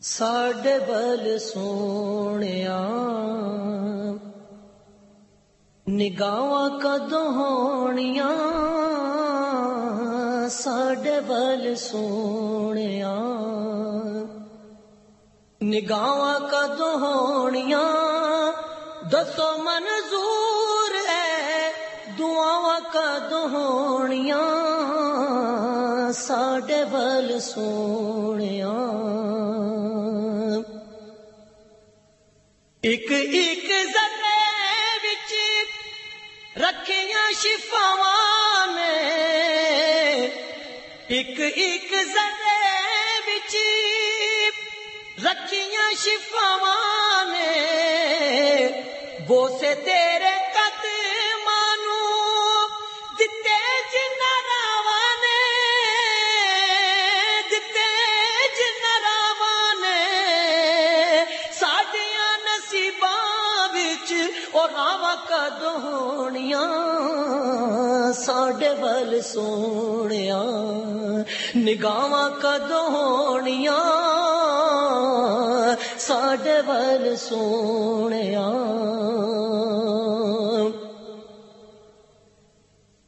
ساڈے بل سونے نگاہ کدو ہونیا ساڈے بل سونے نگاہ کدو ہونیاں دسو منظور ہے دعاواں کدو ہونیاں ساڈے بل سونے ایک ایک زرے بچ رکھیاں شفاواں نے ایک ایک زرے بچ رکھیا شفاواں نے بوسے تے ساڈے بل سونے نگاواں کدویا ہونیاں؟ ساڈے بل سویا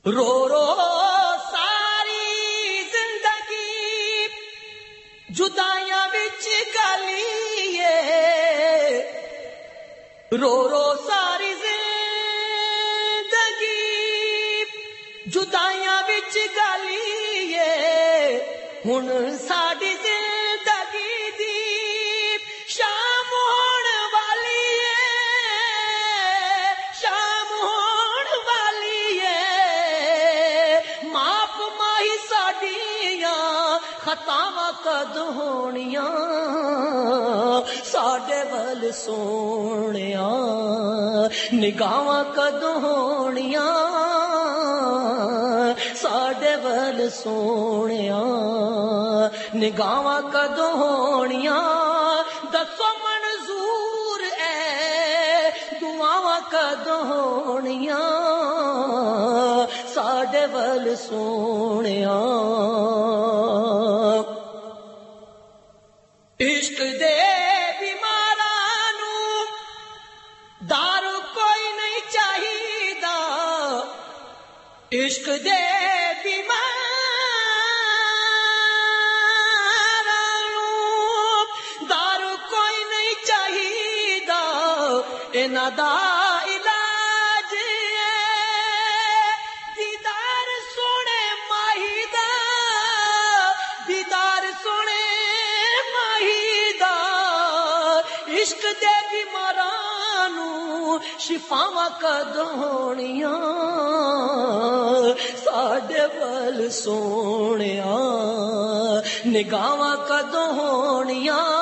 رو رو ساری زندگی جدائیاں بچ گلی رو رو جدائیاں بچ گالی ہوں ساڈی زندگی دی شام ہون والی ہے شام ہون والی ہے ماپ ماہی ساڈیاں خطاواں کد ہونیاں ساڈے ول سونے نگاہاں کد ہونیاں سونے نگاہ کدو ہونیا دسو منظور ہے دعاواں کدو ہونیا ساڈے ول سونے عشق دے بیماراں دار کوئی نہیں چاہیے عشق دے ندا علاج دیدار سونے ماہی دا دیدار سونے ماہی دا عشق دے بیمارانو شفاواں کدھونیاں ساڈے ول سونے نگاواں کدھونیاں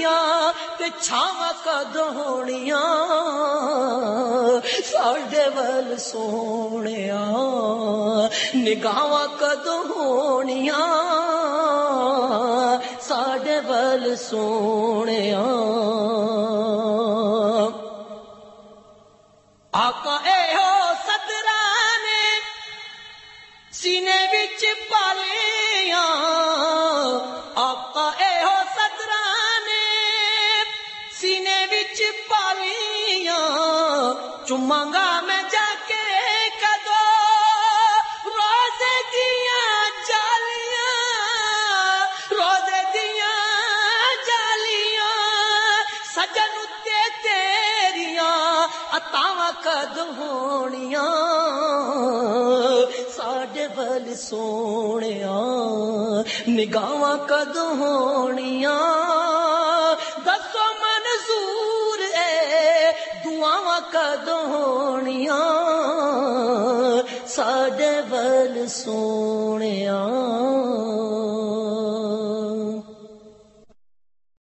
گلیاں تے چھاواں کدوں ہونیاں ساڈے ول سوہنیا نگاہاں کدوں ساڈے ول سوہنیا سجن تے تیریاں اتاں کد ہونیاں ساڈے ول سونیا نگاہاں کد ہونیاں دسو منظور ہے دعاواں کد ہونیاں ساڈے بل سونیا